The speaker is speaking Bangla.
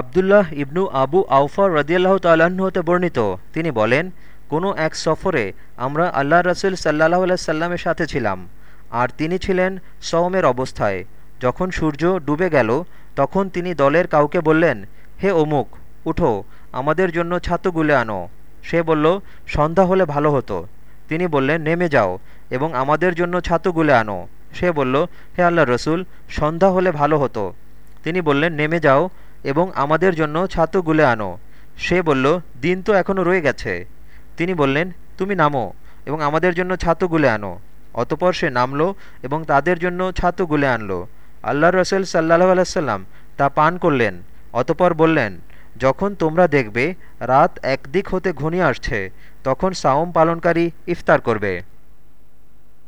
আবদুল্লাহ ইবনু আবু আউফা রদিয়াল্লাহ তাল্লাহ্ন হতে বর্ণিত। তিনি বলেন, কোনো এক সফরে আমরা আল্লাহ রসুল সাল্লাহ সাল্লামের সাথে ছিলাম, আর তিনি ছিলেন সওমের অবস্থায়। যখন সূর্য ডুবে গেল, তখন তিনি দলের কাউকে বললেন, হে অমুক, উঠো, আমাদের জন্য ছাতু গুলে আনো। সে বলল, সন্ধ্যা হলে ভালো হতো। তিনি বললেন, নেমে যাও এবং আমাদের জন্য ছাতু গুলে আনো। সে বলল, হে আল্লাহ রসুল, সন্ধ্যা হলে ভালো হতো। তিনি বললেন, নেমে যাও এবং আমাদের জন্য ছাতু গুলে আনো। সে বলল, দিন তো এখনও রয়ে গেছে। তিনি বললেন, তুমি নামো এবং আমাদের জন্য ছাতু গুলে আনো। অতপর সে নামল এবং তাদের জন্য ছাতু গুলে আনলো। আল্লাহ রসুল সাল্লাহ আলাইসাল্লাম তা পান করলেন। অতপর বললেন, যখন তোমরা দেখবে রাত একদিক হতে ঘনিয়ে আসছে, তখন সাওম পালনকারী ইফতার করবে।